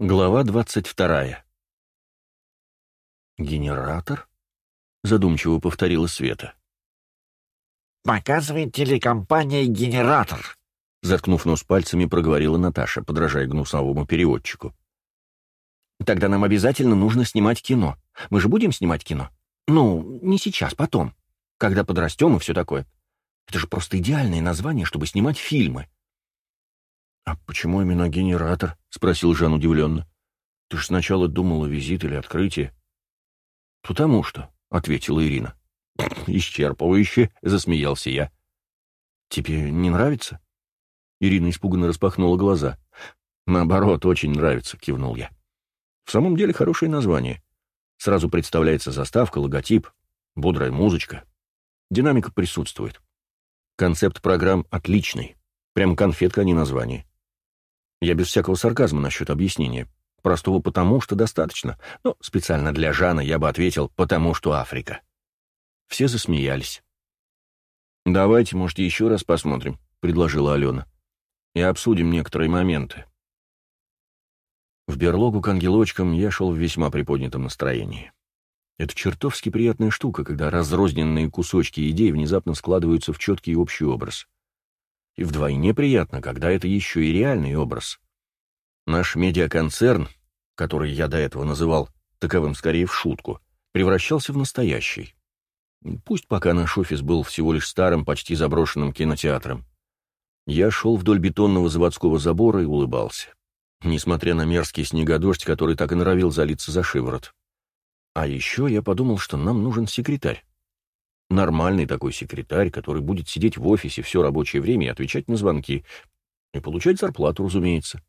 Глава двадцать вторая. «Генератор?» — задумчиво повторила Света. «Показывает телекомпания «Генератор», — заткнув нос пальцами, проговорила Наташа, подражая гнусовому переводчику. «Тогда нам обязательно нужно снимать кино. Мы же будем снимать кино? Ну, не сейчас, потом. Когда подрастем и все такое. Это же просто идеальное название, чтобы снимать фильмы». «А почему именно генератор?» — спросил Жан удивленно. «Ты ж сначала думала визит или открытие». «Потому что», — ответила Ирина. «Исчерпывающе», — засмеялся я. «Тебе не нравится?» Ирина испуганно распахнула глаза. «Наоборот, очень нравится», — кивнул я. «В самом деле хорошее название. Сразу представляется заставка, логотип, бодрая музычка. Динамика присутствует. Концепт программ отличный. Прям конфетка, а не название. Я без всякого сарказма насчет объяснения. Простого потому, что достаточно. Но специально для Жана я бы ответил «потому что Африка». Все засмеялись. «Давайте, может, еще раз посмотрим», — предложила Алена. «И обсудим некоторые моменты». В берлогу к ангелочкам я шел в весьма приподнятом настроении. Это чертовски приятная штука, когда разрозненные кусочки идей внезапно складываются в четкий общий образ. И вдвойне приятно, когда это еще и реальный образ. Наш медиаконцерн, который я до этого называл таковым скорее в шутку, превращался в настоящий. Пусть пока наш офис был всего лишь старым, почти заброшенным кинотеатром. Я шел вдоль бетонного заводского забора и улыбался. Несмотря на мерзкий снегодождь, который так и норовил залиться за шиворот. А еще я подумал, что нам нужен секретарь. Нормальный такой секретарь, который будет сидеть в офисе все рабочее время и отвечать на звонки. И получать зарплату, разумеется.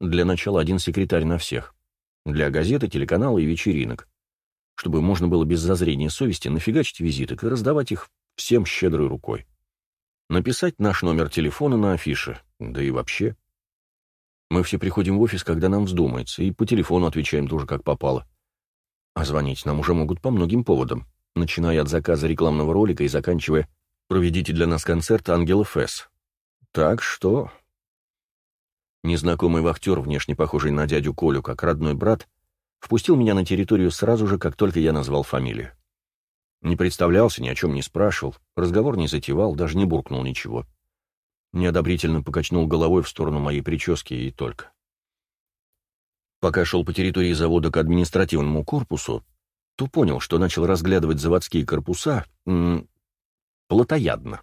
Для начала один секретарь на всех. Для газеты, телеканала и вечеринок. Чтобы можно было без зазрения совести нафигачить визиток и раздавать их всем щедрой рукой. Написать наш номер телефона на афише, да и вообще. Мы все приходим в офис, когда нам вздумается, и по телефону отвечаем тоже как попало. А звонить нам уже могут по многим поводам начиная от заказа рекламного ролика и заканчивая «Проведите для нас концерт Ангелов С». Так что... Незнакомый вахтер, внешне похожий на дядю Колю, как родной брат, впустил меня на территорию сразу же, как только я назвал фамилию. Не представлялся, ни о чем не спрашивал, разговор не затевал, даже не буркнул ничего. Неодобрительно покачнул головой в сторону моей прически и только. Пока шел по территории завода к административному корпусу, то понял, что начал разглядывать заводские корпуса м плотоядно.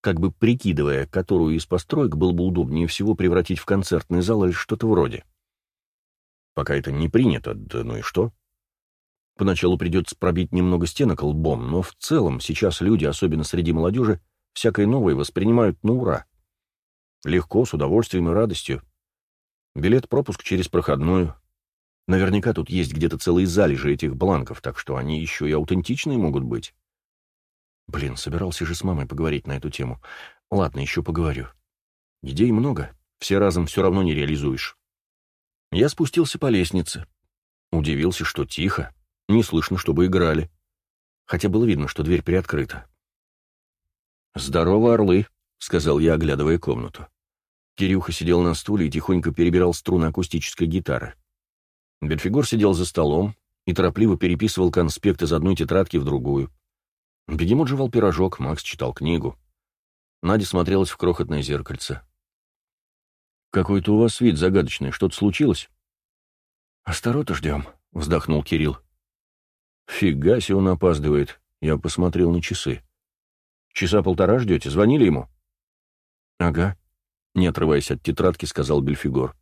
Как бы прикидывая, которую из построек было бы удобнее всего превратить в концертный зал или что-то вроде. Пока это не принято, да ну и что? Поначалу придется пробить немного стенок лбом, но в целом сейчас люди, особенно среди молодежи, всякое новое воспринимают на ура. Легко, с удовольствием и радостью. Билет-пропуск через проходную, Наверняка тут есть где-то целые залежи этих бланков, так что они еще и аутентичные могут быть. Блин, собирался же с мамой поговорить на эту тему. Ладно, еще поговорю. Идей много, все разом все равно не реализуешь. Я спустился по лестнице. Удивился, что тихо, не слышно, чтобы играли. Хотя было видно, что дверь приоткрыта. «Здорово, орлы», — сказал я, оглядывая комнату. Кирюха сидел на стуле и тихонько перебирал струны акустической гитары. Бельфигор сидел за столом и торопливо переписывал конспект из одной тетрадки в другую. Бегемот жевал пирожок, Макс читал книгу. Надя смотрелась в крохотное зеркальце. «Какой-то у вас вид загадочный. Что-то случилось?» «Астарота ждем», — вздохнул Кирилл. «Фига себе он опаздывает». Я посмотрел на часы. «Часа полтора ждете? Звонили ему?» «Ага», — не отрываясь от тетрадки, сказал Бельфигор.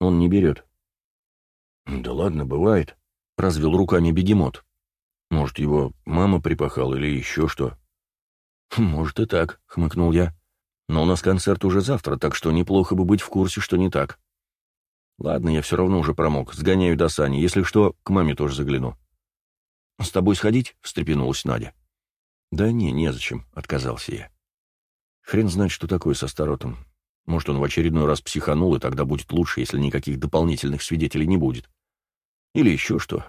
«Он не берет». «Да ладно, бывает», — развел руками бегемот. «Может, его мама припахала или еще что?» «Может и так», — хмыкнул я. «Но у нас концерт уже завтра, так что неплохо бы быть в курсе, что не так». «Ладно, я все равно уже промок. Сгоняю до Сани. Если что, к маме тоже загляну». «С тобой сходить?» — встрепенулась Надя. «Да не, незачем», — отказался я. «Хрен знает, что такое со Старотом. Может, он в очередной раз психанул, и тогда будет лучше, если никаких дополнительных свидетелей не будет. Или еще что.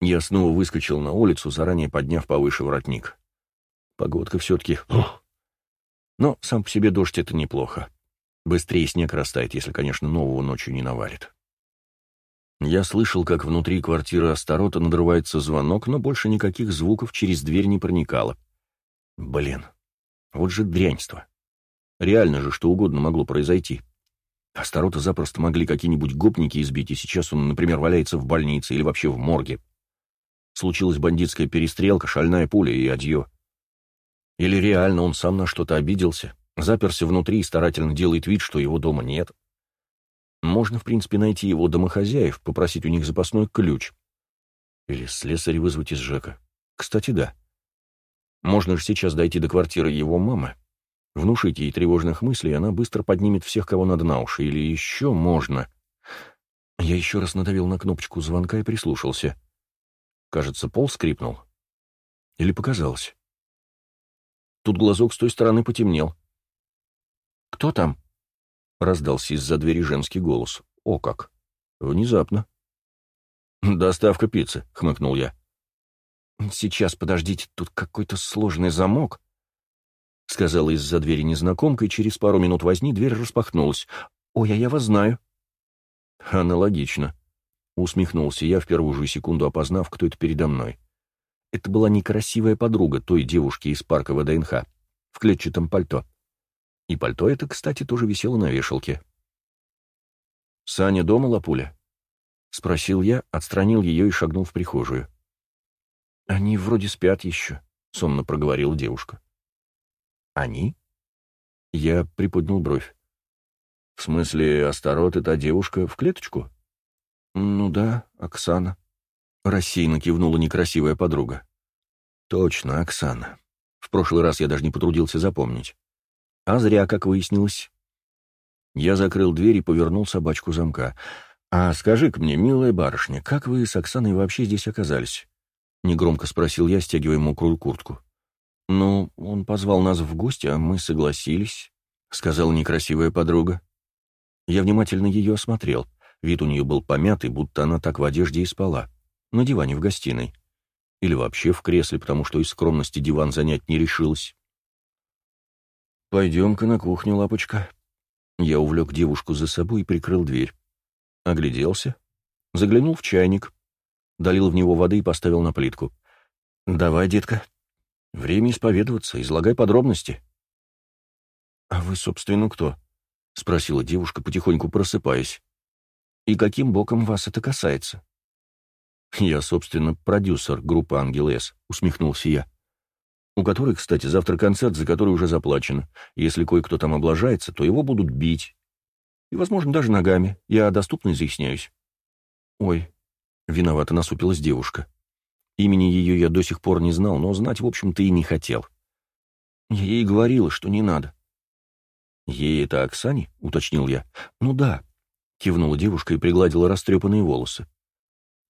Я снова выскочил на улицу, заранее подняв повыше воротник. Погодка все-таки... Но сам по себе дождь — это неплохо. Быстрее снег растает, если, конечно, нового ночью не навалит. Я слышал, как внутри квартиры Астарота надрывается звонок, но больше никаких звуков через дверь не проникало. Блин, вот же дряньство. Реально же что угодно могло произойти. Астарота запросто могли какие-нибудь гопники избить, и сейчас он, например, валяется в больнице или вообще в морге. Случилась бандитская перестрелка, шальная пуля и адье. Или реально он сам на что-то обиделся, заперся внутри и старательно делает вид, что его дома нет. Можно, в принципе, найти его домохозяев, попросить у них запасной ключ. Или слесаря вызвать из ЖЭКа. Кстати, да. Можно же сейчас дойти до квартиры его мамы, внушить ей тревожных мыслей, она быстро поднимет всех, кого надо на уши. Или еще можно... Я еще раз надавил на кнопочку звонка и прислушался. Кажется, пол скрипнул. Или показалось. Тут глазок с той стороны потемнел. «Кто там?» — раздался из-за двери женский голос. «О как! Внезапно!» «Доставка пиццы», — хмыкнул я. «Сейчас, подождите, тут какой-то сложный замок», — сказала из-за двери незнакомка, и через пару минут возни дверь распахнулась. «Ой, а я вас знаю». «Аналогично», — усмехнулся я, в первую же секунду опознав, кто это передо мной. Это была некрасивая подруга той девушки из парка ВДНХ, в клетчатом пальто. И пальто это, кстати, тоже висело на вешалке. «Саня дома, Лапуля?» — спросил я, отстранил ее и шагнул в прихожую. «Они вроде спят еще», — сонно проговорила девушка. «Они?» Я приподнял бровь. «В смысле, Астарот — это девушка в клеточку?» «Ну да, Оксана», — рассеянно кивнула некрасивая подруга. «Точно, Оксана. В прошлый раз я даже не потрудился запомнить. А зря, как выяснилось. Я закрыл дверь и повернул собачку замка. «А скажи-ка мне, милая барышня, как вы с Оксаной вообще здесь оказались?» Негромко спросил я, стягивая мокрую куртку. «Ну, он позвал нас в гости, а мы согласились», — сказала некрасивая подруга. Я внимательно ее осмотрел. Вид у нее был помятый, будто она так в одежде и спала. На диване в гостиной. Или вообще в кресле, потому что из скромности диван занять не решилась. «Пойдем-ка на кухню, лапочка». Я увлек девушку за собой и прикрыл дверь. Огляделся, заглянул в чайник, долил в него воды и поставил на плитку. «Давай, детка. Время исповедоваться, излагай подробности». «А вы, собственно, кто?» — спросила девушка, потихоньку просыпаясь. «И каким боком вас это касается?» «Я, собственно, продюсер группы «Ангел С», — усмехнулся я у которой, кстати, завтра концерт, за который уже заплачено. Если кое-кто там облажается, то его будут бить. И, возможно, даже ногами. Я доступно изъясняюсь. Ой, виновато насупилась девушка. Имени ее я до сих пор не знал, но знать, в общем-то, и не хотел. Я ей говорила, что не надо. «Ей это Оксане?» — уточнил я. «Ну да», — кивнула девушка и пригладила растрепанные волосы.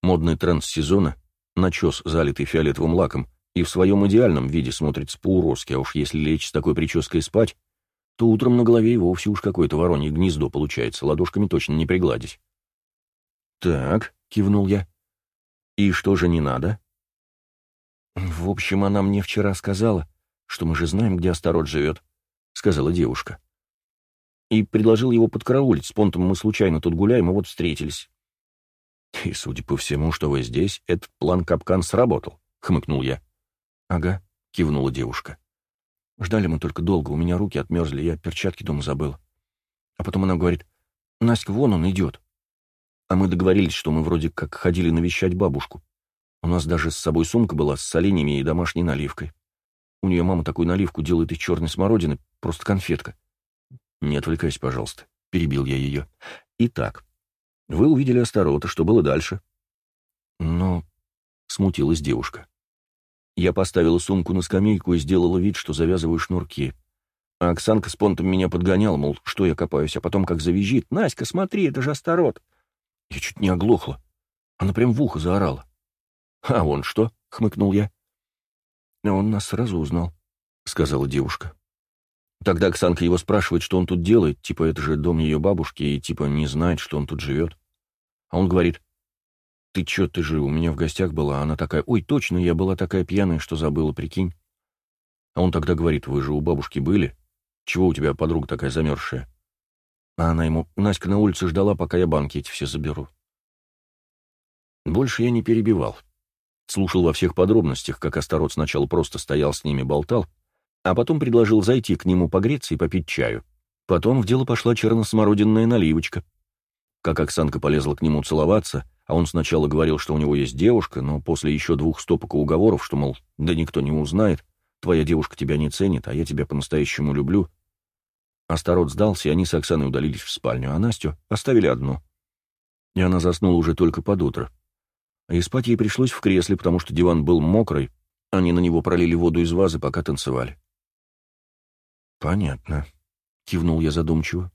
Модный тренд сезона — начес, залитый фиолетовым лаком, и в своем идеальном виде смотрится по-уродски, а уж если лечь с такой прической спать, то утром на голове и вовсе уж какое-то воронье гнездо получается, ладошками точно не пригладить. «Так», — кивнул я. «И что же не надо?» «В общем, она мне вчера сказала, что мы же знаем, где Астарот живет», — сказала девушка. «И предложил его подкараулить. С Понтом мы случайно тут гуляем, и вот встретились». «И, судя по всему, что вы здесь, этот план-капкан сработал», — хмыкнул я. «Ага», — кивнула девушка. «Ждали мы только долго, у меня руки отмерзли, я перчатки дома забыл. А потом она говорит, Настя, вон он идет. А мы договорились, что мы вроде как ходили навещать бабушку. У нас даже с собой сумка была с соленьями и домашней наливкой. У нее мама такую наливку делает из черной смородины, просто конфетка. Не отвлекайся, пожалуйста, перебил я ее. Итак, вы увидели Астарота, что было дальше? Но смутилась девушка. Я поставила сумку на скамейку и сделала вид, что завязываю шнурки. А Оксанка с понтом меня подгоняла, мол, что я копаюсь, а потом как завизжит. «Наська, смотри, это же Астарот!» Я чуть не оглохла. Она прям в ухо заорала. «А он что?» — хмыкнул я. «Он нас сразу узнал», — сказала девушка. Тогда Оксанка его спрашивает, что он тут делает, типа это же дом ее бабушки, и типа не знает, что он тут живет. А он говорит, «Ты чё, ты же у меня в гостях была?» Она такая, «Ой, точно, я была такая пьяная, что забыла, прикинь». А он тогда говорит, «Вы же у бабушки были? Чего у тебя подруга такая замерзшая?» А она ему, Наська на улице ждала, пока я банки эти все заберу. Больше я не перебивал. Слушал во всех подробностях, как Астарот сначала просто стоял с ними, болтал, а потом предложил зайти к нему погреться и попить чаю. Потом в дело пошла черносмородинная наливочка. Как Оксанка полезла к нему целоваться, а он сначала говорил, что у него есть девушка, но после еще двух стопок и уговоров, что, мол, да никто не узнает, твоя девушка тебя не ценит, а я тебя по-настоящему люблю. Астарот сдался, и они с Оксаной удалились в спальню, а Настю оставили одну. И она заснула уже только под утро. И спать ей пришлось в кресле, потому что диван был мокрый, они на него пролили воду из вазы, пока танцевали. «Понятно», — кивнул я задумчиво.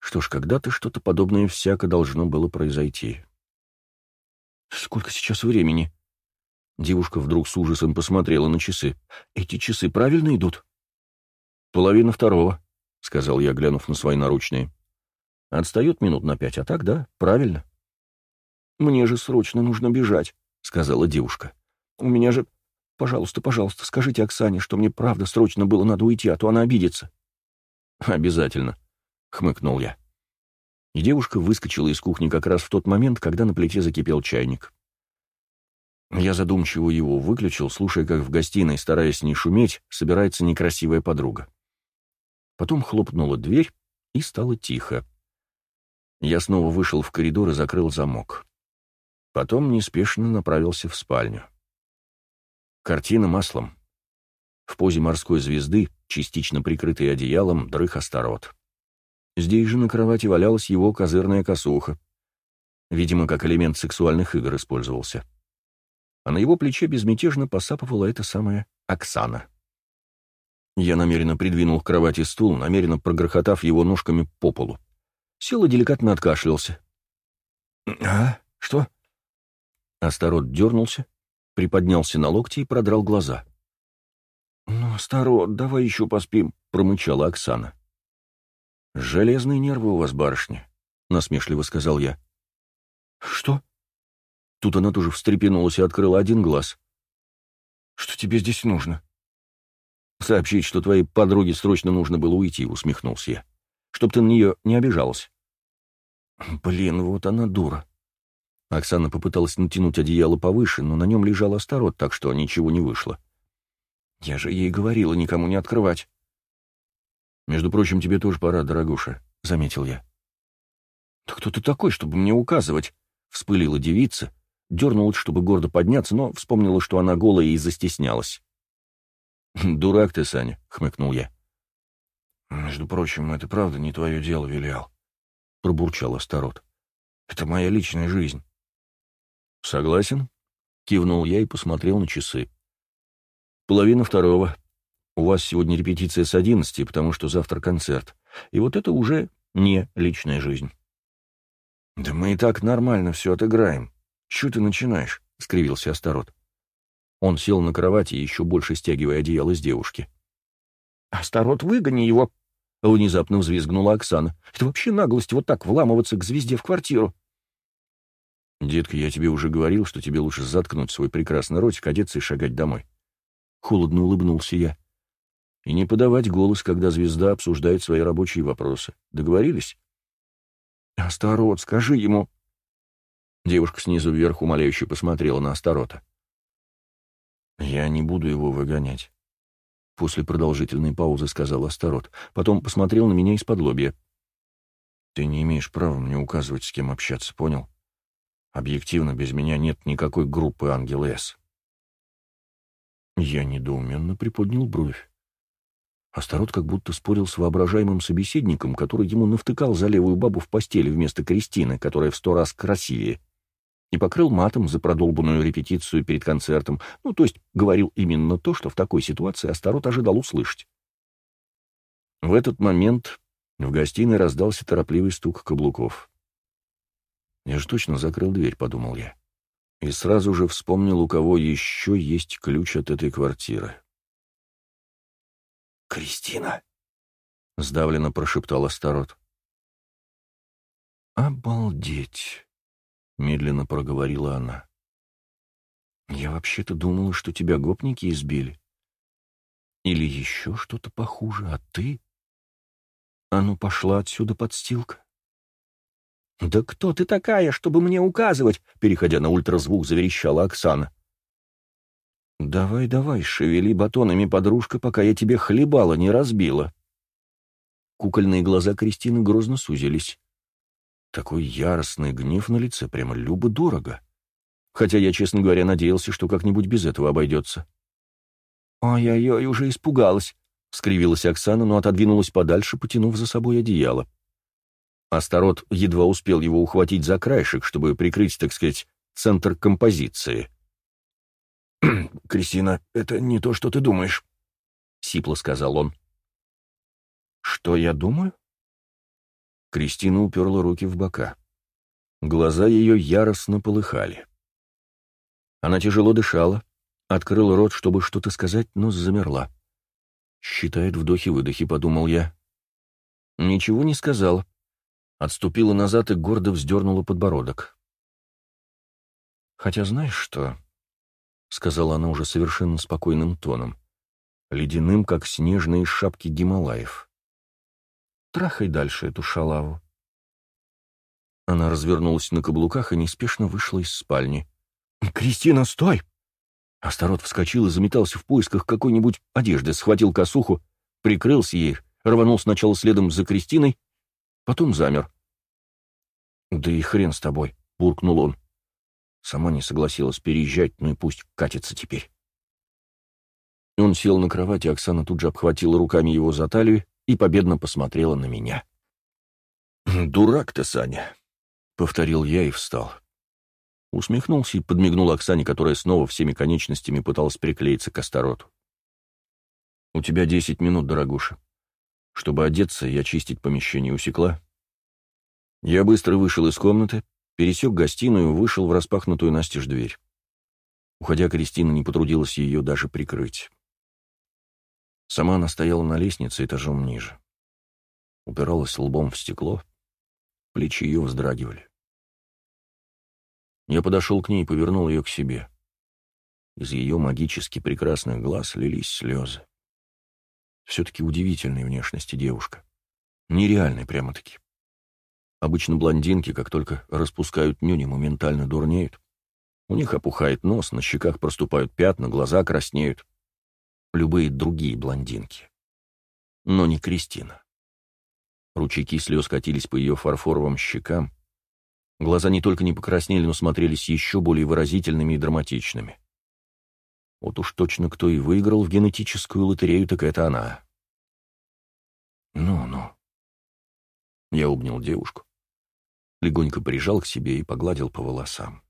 «Что ж, когда-то что-то подобное всяко должно было произойти». «Сколько сейчас времени?» Девушка вдруг с ужасом посмотрела на часы. «Эти часы правильно идут?» «Половина второго», — сказал я, глянув на свои наручные. «Отстает минут на пять, а так, да, правильно». «Мне же срочно нужно бежать», — сказала девушка. «У меня же... Пожалуйста, пожалуйста, скажите Оксане, что мне правда срочно было надо уйти, а то она обидится». «Обязательно», — хмыкнул я. И девушка выскочила из кухни как раз в тот момент, когда на плите закипел чайник. Я задумчиво его выключил, слушая, как в гостиной, стараясь не шуметь, собирается некрасивая подруга. Потом хлопнула дверь, и стало тихо. Я снова вышел в коридор и закрыл замок. Потом неспешно направился в спальню. Картина маслом. В позе морской звезды, частично прикрытой одеялом, дрых Астарот. Здесь же на кровати валялась его козырная косуха. Видимо, как элемент сексуальных игр использовался. А на его плече безмятежно посапывала эта самая Оксана. Я намеренно придвинул к кровати стул, намеренно прогрохотав его ножками по полу. Сел и деликатно откашлялся. «А? Что?» Астарот дернулся, приподнялся на локти и продрал глаза. «Ну, Астарот, давай еще поспим», — промычала Оксана. «Железные нервы у вас, барышня», — насмешливо сказал я. «Что?» Тут она тоже встрепенулась и открыла один глаз. «Что тебе здесь нужно?» «Сообщить, что твоей подруге срочно нужно было уйти», — усмехнулся я. «Чтоб ты на нее не обижалась». «Блин, вот она дура. Оксана попыталась натянуть одеяло повыше, но на нем лежал Астарот, так что ничего не вышло. «Я же ей говорила никому не открывать». «Между прочим, тебе тоже пора, дорогуша», — заметил я. «Да кто ты такой, чтобы мне указывать?» — вспылила девица, дернулась, чтобы гордо подняться, но вспомнила, что она голая и застеснялась. «Дурак ты, Саня», — хмыкнул я. «Между прочим, это правда не твое дело, Вилиал», — пробурчал Астарот. «Это моя личная жизнь». «Согласен?» — кивнул я и посмотрел на часы. «Половина второго. У вас сегодня репетиция с одиннадцати, потому что завтра концерт. И вот это уже не личная жизнь». «Да мы и так нормально все отыграем. Чего ты начинаешь?» — скривился Астарот. Он сел на кровати, еще больше стягивая одеяло с девушки. «Астарот, выгони его!» — внезапно взвизгнула Оксана. «Это вообще наглость вот так вламываться к звезде в квартиру!» «Детка, я тебе уже говорил, что тебе лучше заткнуть свой прекрасный ротик, одеться и шагать домой». Холодно улыбнулся я. «И не подавать голос, когда звезда обсуждает свои рабочие вопросы. Договорились?» «Астарот, скажи ему...» Девушка снизу вверх умоляюще посмотрела на Астарота. «Я не буду его выгонять», — после продолжительной паузы сказал Астарот. Потом посмотрел на меня из-под лобья. «Ты не имеешь права мне указывать, с кем общаться, понял?» Объективно, без меня нет никакой группы «Ангел С». Я недоуменно приподнял бровь. Астарот как будто спорил с воображаемым собеседником, который ему навтыкал за левую бабу в постели вместо Кристины, которая в сто раз красивее, и покрыл матом за продолбанную репетицию перед концертом, ну, то есть говорил именно то, что в такой ситуации Астарот ожидал услышать. В этот момент в гостиной раздался торопливый стук каблуков. Я же точно закрыл дверь, подумал я. И сразу же вспомнил, у кого еще есть ключ от этой квартиры. «Кристина!» — сдавленно прошептал Астарот. «Обалдеть!» — медленно проговорила она. «Я вообще-то думала, что тебя гопники избили. Или еще что-то похуже, а ты...» А ну пошла отсюда подстилка. «Да кто ты такая, чтобы мне указывать?» Переходя на ультразвук, заверещала Оксана. «Давай, давай, шевели батонами, подружка, пока я тебе хлебала не разбила». Кукольные глаза Кристины грозно сузились. Такой яростный гнев на лице прямо любо-дорого. Хотя я, честно говоря, надеялся, что как-нибудь без этого обойдется. «Ой-ой-ой, уже испугалась», — скривилась Оксана, но отодвинулась подальше, потянув за собой одеяло. Астарот едва успел его ухватить за краешек, чтобы прикрыть, так сказать, центр композиции. «Кристина, это не то, что ты думаешь», — сипло сказал он. «Что я думаю?» Кристина уперла руки в бока. Глаза ее яростно полыхали. Она тяжело дышала, открыла рот, чтобы что-то сказать, но замерла. «Считает вдохи-выдохи», — подумал я. Ничего не сказала. Отступила назад и гордо вздернула подбородок. «Хотя знаешь что?» — сказала она уже совершенно спокойным тоном, ледяным, как снежные шапки Гималаев. «Трахай дальше эту шалаву». Она развернулась на каблуках и неспешно вышла из спальни. «Кристина, стой!» Астарот вскочил и заметался в поисках какой-нибудь одежды, схватил косуху, прикрылся ей, рванул сначала следом за Кристиной, потом замер. «Да и хрен с тобой», — буркнул он. Сама не согласилась переезжать, ну и пусть катится теперь. Он сел на кровати, Оксана тут же обхватила руками его за талию и победно посмотрела на меня. «Дурак ты, Саня», — повторил я и встал. Усмехнулся и подмигнул Оксане, которая снова всеми конечностями пыталась приклеиться к Астароту. «У тебя десять минут, дорогуша. Чтобы одеться и очистить помещение усекла». Я быстро вышел из комнаты, пересек гостиную вышел в распахнутую настежь дверь. Уходя, Кристина не потрудилась ее даже прикрыть. Сама она стояла на лестнице этажом ниже. Упиралась лбом в стекло, плечи ее вздрагивали. Я подошел к ней и повернул ее к себе. Из ее магически прекрасных глаз лились слезы. Все-таки удивительной внешности девушка. Нереальной прямо-таки. Обычно блондинки, как только распускают нюни, моментально дурнеют. У них опухает нос, на щеках проступают пятна, глаза краснеют. Любые другие блондинки. Но не Кристина. Ручейки слез катились по ее фарфоровым щекам, Глаза не только не покраснели, но смотрелись еще более выразительными и драматичными. Вот уж точно кто и выиграл в генетическую лотерею, так это она. Ну-ну. Я обнял девушку, легонько прижал к себе и погладил по волосам.